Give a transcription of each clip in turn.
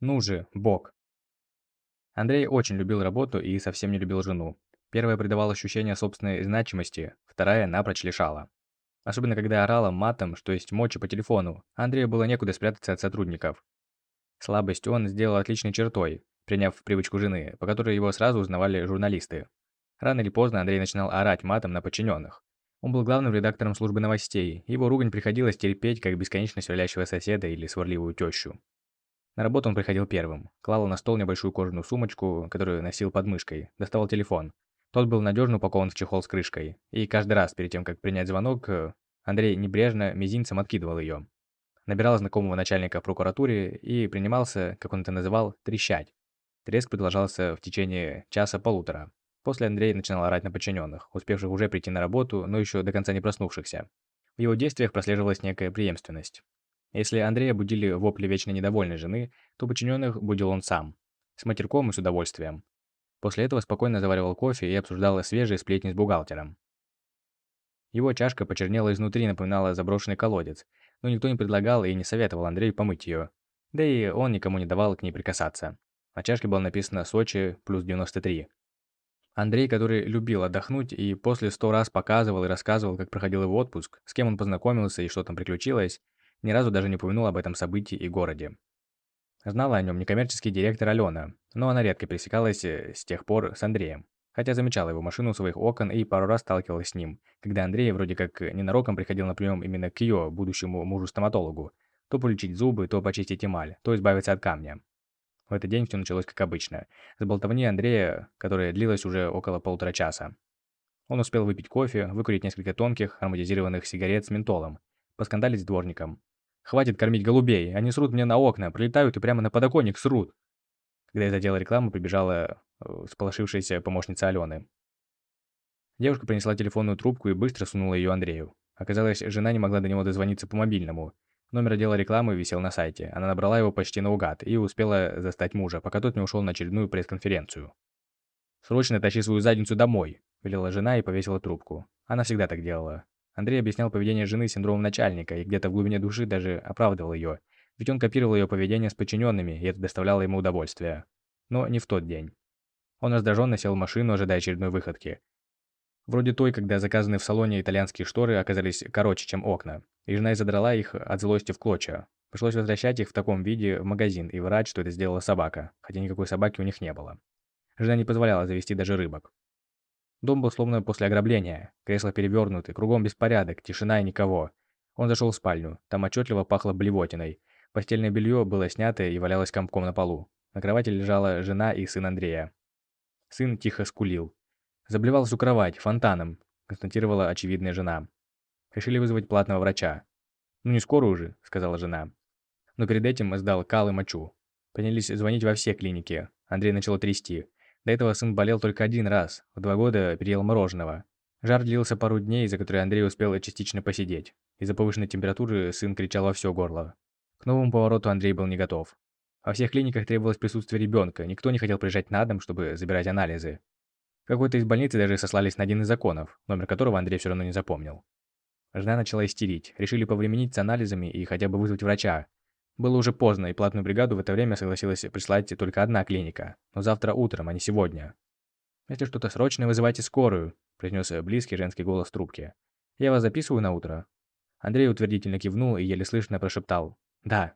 Ну же, Бог. Андрей очень любил работу и совсем не любил жену. Первая придавала ощущение собственной значимости, вторая напрочь лишала. Особенно когда орала матом, что есть мочи по телефону, Андрею было некуда спрятаться от сотрудников. Слабость он сделал отличной чертой, приняв привычку жены, по которой его сразу узнавали журналисты. Рано или поздно Андрей начинал орать матом на подчиненных. Он был главным редактором службы новостей, его ругань приходилось терпеть, как бесконечно сверлящего соседа или сварливую тещу. На работу он приходил первым, клал на стол небольшую кожаную сумочку, которую носил под мышкой, доставал телефон. Тот был надежно упакован в чехол с крышкой, и каждый раз перед тем, как принять звонок, Андрей небрежно мизинцем откидывал ее. Набирал знакомого начальника в прокуратуре и принимался, как он это называл, трещать. Треск продолжался в течение часа-полутора. После Андрей начинал орать на подчиненных, успевших уже прийти на работу, но еще до конца не проснувшихся. В его действиях прослеживалась некая преемственность. Если Андрея будили вопли вечно недовольной жены, то подчиненных будил он сам. С матерком и с удовольствием. После этого спокойно заваривал кофе и обсуждал свежие сплетни с бухгалтером. Его чашка почернела изнутри, напоминала заброшенный колодец, но никто не предлагал и не советовал Андрею помыть ее. Да и он никому не давал к ней прикасаться. На чашке было написано «Сочи плюс 93». Андрей, который любил отдохнуть и после сто раз показывал и рассказывал, как проходил его отпуск, с кем он познакомился и что там приключилось, ни разу даже не упомянул об этом событии и городе. Знала о нем некоммерческий директор Алена, но она редко пересекалась э, с тех пор с Андреем, хотя замечала его машину у своих окон и пару раз сталкивалась с ним, когда Андрей вроде как ненароком приходил на прием именно к ее, будущему мужу-стоматологу, то полечить зубы, то почистить эмаль, то избавиться от камня. В этот день все началось как обычно, с болтовни Андрея, которая длилась уже около полутора часа. Он успел выпить кофе, выкурить несколько тонких ароматизированных сигарет с ментолом, поскандалить с дворником. «Хватит кормить голубей, они срут мне на окна, прилетают и прямо на подоконник срут!» Когда из отдела рекламы прибежала э, сполошившаяся помощница Алены. Девушка принесла телефонную трубку и быстро сунула ее Андрею. Оказалось, жена не могла до него дозвониться по мобильному, Номер отдела рекламы висел на сайте. Она набрала его почти наугад и успела застать мужа, пока тот не ушел на очередную пресс-конференцию. «Срочно тащи свою задницу домой», – велела жена и повесила трубку. Она всегда так делала. Андрей объяснял поведение жены синдромом начальника и где-то в глубине души даже оправдывал ее, ведь он копировал ее поведение с подчиненными, и это доставляло ему удовольствие. Но не в тот день. Он раздраженно сел в машину, ожидая очередной выходки. Вроде той, когда заказанные в салоне итальянские шторы оказались короче, чем окна, и жена задрала их от злости в клочья. Пришлось возвращать их в таком виде в магазин и врать, что это сделала собака, хотя никакой собаки у них не было. Жена не позволяла завести даже рыбок. Дом был словно после ограбления. Кресла перевернуты, кругом беспорядок, тишина и никого. Он зашел в спальню. Там отчетливо пахло блевотиной. Постельное белье было снято и валялось комком на полу. На кровати лежала жена и сын Андрея. Сын тихо скулил. Заблевал всю кровать, фонтаном, констатировала очевидная жена. Решили вызвать платного врача. «Ну не скоро уже», — сказала жена. Но перед этим сдал кал и мочу. Принялись звонить во все клиники. Андрей начал трясти. До этого сын болел только один раз. В два года переел мороженого. Жар длился пару дней, за которые Андрей успел частично посидеть. Из-за повышенной температуры сын кричал во все горло. К новому повороту Андрей был не готов. Во всех клиниках требовалось присутствие ребенка, никто не хотел приезжать на дом, чтобы забирать анализы. Какой-то из больницы даже сослались на один из законов, номер которого Андрей все равно не запомнил. Жена начала истерить, решили повременить с анализами и хотя бы вызвать врача. Было уже поздно, и платную бригаду в это время согласилась прислать только одна клиника, но завтра утром, а не сегодня. «Если что-то срочное, вызывайте скорую», – произнес близкий женский голос в трубке. «Я вас записываю на утро?» Андрей утвердительно кивнул и еле слышно прошептал «Да».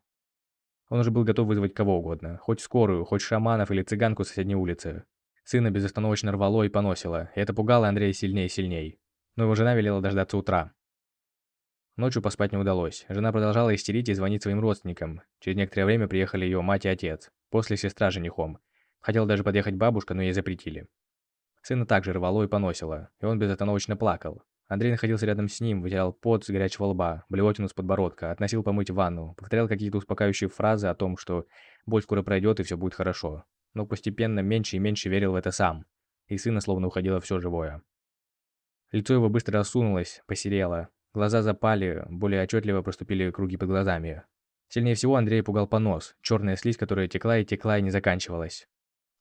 Он уже был готов вызвать кого угодно, хоть скорую, хоть шаманов или цыганку с соседней улицы. Сына безостановочно рвало и поносило, и это пугало Андрея сильнее и сильней. Но его жена велела дождаться утра. Ночью поспать не удалось. Жена продолжала истерить и звонить своим родственникам. Через некоторое время приехали ее мать и отец. После сестра женихом. Хотела даже подъехать бабушка, но ей запретили. Сына также рвало и поносило, и он безостановочно плакал. Андрей находился рядом с ним, вытирал пот с горячего лба, блевотину с подбородка, относил помыть ванну, повторял какие-то успокаивающие фразы о том, что боль скоро пройдет и все будет хорошо но постепенно меньше и меньше верил в это сам, и сына словно уходило все живое. Лицо его быстро рассунулось, посерело, глаза запали, более отчетливо проступили круги под глазами. Сильнее всего Андрей пугал понос, черная слизь, которая текла и текла и не заканчивалась.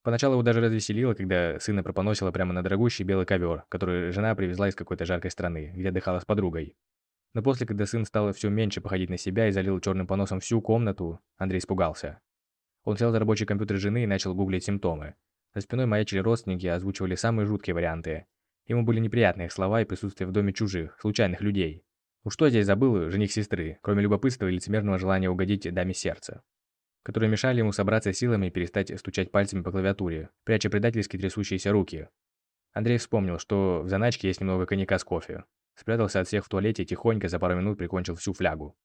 Поначалу его даже развеселило, когда сына пропоносило прямо на дорогущий белый ковер, который жена привезла из какой-то жаркой страны, где отдыхала с подругой. Но после, когда сын стал все меньше походить на себя и залил черным поносом всю комнату, Андрей испугался. Он сел за рабочий компьютер жены и начал гуглить симптомы. За спиной маячили родственники озвучивали самые жуткие варианты. Ему были неприятны их слова и присутствие в доме чужих, случайных людей. Уж что здесь забыл жених сестры, кроме любопытства и лицемерного желания угодить даме сердца, которые мешали ему собраться силами и перестать стучать пальцами по клавиатуре, пряча предательски трясущиеся руки. Андрей вспомнил, что в заначке есть немного коньяка с кофе. Спрятался от всех в туалете и тихонько за пару минут прикончил всю флягу.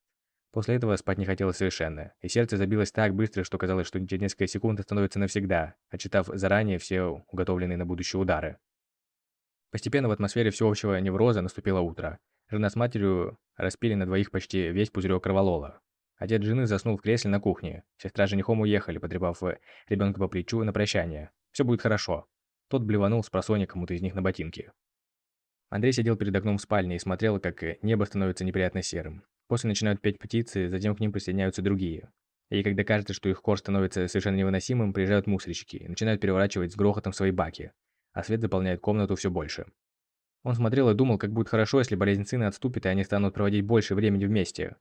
После этого спать не хотелось совершенно, и сердце забилось так быстро, что казалось, что через несколько секунд остановится навсегда, отчитав заранее все уготовленные на будущее удары. Постепенно в атмосфере всеобщего невроза наступило утро. Жена с матерью распили на двоих почти весь пузырек кроволола. Отец жены заснул в кресле на кухне. Сестра женихом уехали, потрепав ребенка по плечу на прощание. Все будет хорошо. Тот блеванул с просонья кому-то из них на ботинки. Андрей сидел перед окном в спальне и смотрел, как небо становится неприятно серым. После начинают петь птицы, затем к ним присоединяются другие. И когда кажется, что их хор становится совершенно невыносимым, приезжают мусорщики и начинают переворачивать с грохотом свои баки а свет заполняет комнату все больше. Он смотрел и думал, как будет хорошо, если болезнь сына отступит, и они станут проводить больше времени вместе.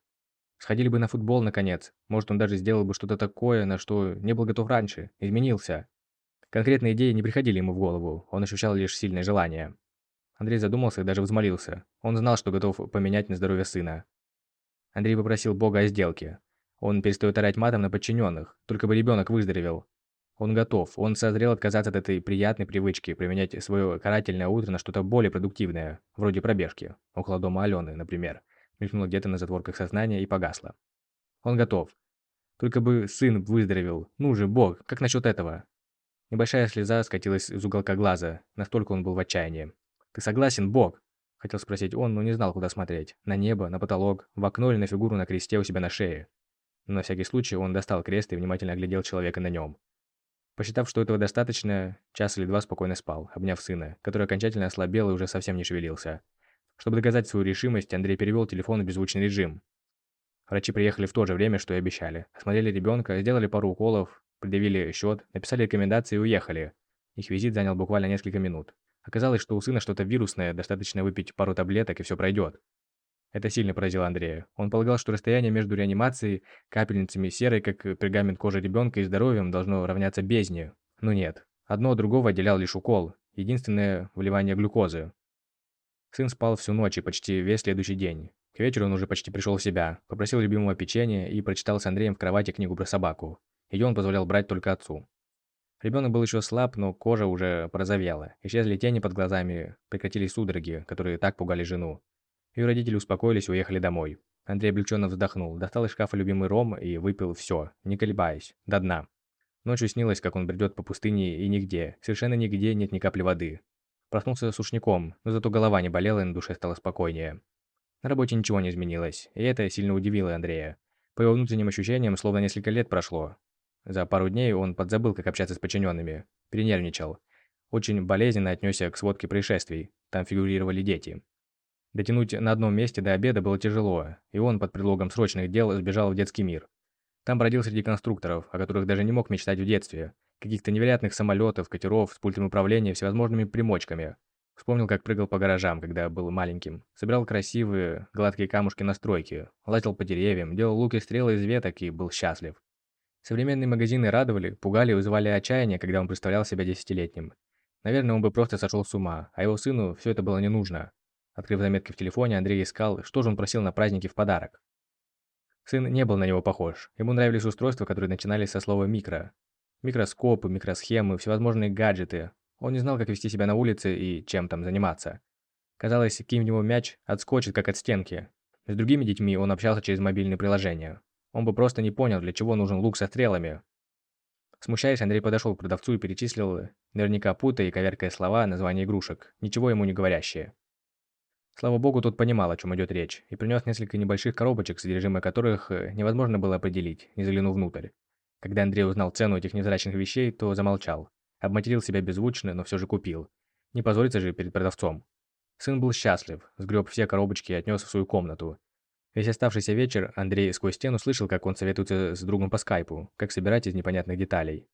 Сходили бы на футбол, наконец. Может, он даже сделал бы что-то такое, на что не был готов раньше. Изменился. Конкретные идеи не приходили ему в голову, он ощущал лишь сильное желание. Андрей задумался и даже взмолился. Он знал, что готов поменять на здоровье сына. Андрей попросил Бога о сделке. Он перестает орать матом на подчиненных, только бы ребенок выздоровел. Он готов, он созрел отказаться от этой приятной привычки, применять свое карательное утро на что-то более продуктивное, вроде пробежки, около дома Алены, например, мелькнуло где-то на затворках сознания и погасло. Он готов. Только бы сын выздоровел. Ну же, Бог, как насчет этого? Небольшая слеза скатилась из уголка глаза, настолько он был в отчаянии. «Ты согласен, Бог?» Хотел спросить он, но не знал, куда смотреть. На небо, на потолок, в окно или на фигуру на кресте у себя на шее. Но на всякий случай он достал крест и внимательно оглядел человека на нем. Посчитав, что этого достаточно, час или два спокойно спал, обняв сына, который окончательно ослабел и уже совсем не шевелился. Чтобы доказать свою решимость, Андрей перевел телефон в беззвучный режим. Врачи приехали в то же время, что и обещали. Осмотрели ребенка, сделали пару уколов, предъявили счет, написали рекомендации и уехали. Их визит занял буквально несколько минут. Оказалось, что у сына что-то вирусное, достаточно выпить пару таблеток и все пройдет. Это сильно поразило Андрея. Он полагал, что расстояние между реанимацией, капельницами серой, как пергамент кожи ребенка и здоровьем должно равняться бездне. Но нет. Одно от другого отделял лишь укол. Единственное вливание глюкозы. Сын спал всю ночь и почти весь следующий день. К вечеру он уже почти пришел в себя, попросил любимого печенья и прочитал с Андреем в кровати книгу про собаку. Ее он позволял брать только отцу. Ребенок был еще слаб, но кожа уже порозовела. Исчезли тени под глазами, прекратились судороги, которые так пугали жену. Ее родители успокоились и уехали домой. Андрей облегченно вздохнул, достал из шкафа любимый ром и выпил все, не колебаясь, до дна. Ночью снилось, как он бредет по пустыне и нигде, совершенно нигде нет ни капли воды. Проснулся сушняком, но зато голова не болела и на душе стало спокойнее. На работе ничего не изменилось, и это сильно удивило Андрея. По его внутренним ощущениям, словно несколько лет прошло. За пару дней он подзабыл, как общаться с подчиненными, перенервничал. Очень болезненно отнесся к сводке происшествий, там фигурировали дети. Дотянуть на одном месте до обеда было тяжело, и он под предлогом срочных дел сбежал в детский мир. Там бродил среди конструкторов, о которых даже не мог мечтать в детстве. Каких-то невероятных самолетов, катеров с пультом управления, всевозможными примочками. Вспомнил, как прыгал по гаражам, когда был маленьким. Собирал красивые, гладкие камушки на стройке. Лазил по деревьям, делал луки стрелы из веток и был счастлив. Современные магазины радовали, пугали и вызывали отчаяние, когда он представлял себя десятилетним. Наверное, он бы просто сошел с ума, а его сыну все это было не нужно. Открыв заметки в телефоне, Андрей искал, что же он просил на празднике в подарок. Сын не был на него похож. Ему нравились устройства, которые начинались со слова «микро». Микроскопы, микросхемы, всевозможные гаджеты. Он не знал, как вести себя на улице и чем там заниматься. Казалось, кинь в него мяч, отскочит, как от стенки. С другими детьми он общался через мобильные приложения. Он бы просто не понял, для чего нужен лук со стрелами. Смущаясь, Андрей подошел к продавцу и перечислил, наверняка путая и коверкая слова, названия игрушек, ничего ему не говорящие. Слава богу, тот понимал, о чем идет речь, и принес несколько небольших коробочек, содержимое которых э, невозможно было определить, не заглянув внутрь. Когда Андрей узнал цену этих невзрачных вещей, то замолчал. Обматерил себя беззвучно, но все же купил. Не позориться же перед продавцом. Сын был счастлив, сгреб все коробочки и отнес в свою комнату. Весь оставшийся вечер Андрей сквозь стену слышал, как он советуется с другом по скайпу, как собирать из непонятных деталей.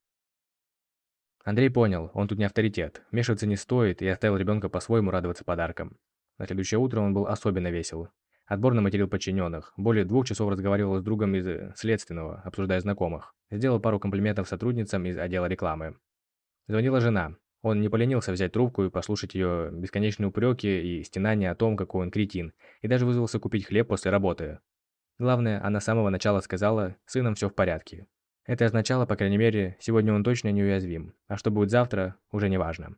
Андрей понял, он тут не авторитет, вмешиваться не стоит и оставил ребенка по-своему радоваться подаркам. На следующее утро он был особенно весел. Отборно материл подчиненных. Более двух часов разговаривал с другом из э, следственного, обсуждая знакомых. Сделал пару комплиментов сотрудницам из отдела рекламы. Звонила жена. Он не поленился взять трубку и послушать ее бесконечные упреки и стенания о том, какой он кретин, и даже вызвался купить хлеб после работы. Главное, она с самого начала сказала, сыном все в порядке. Это означало, по крайней мере, сегодня он точно неуязвим, а что будет завтра, уже не важно.